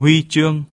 huy chương.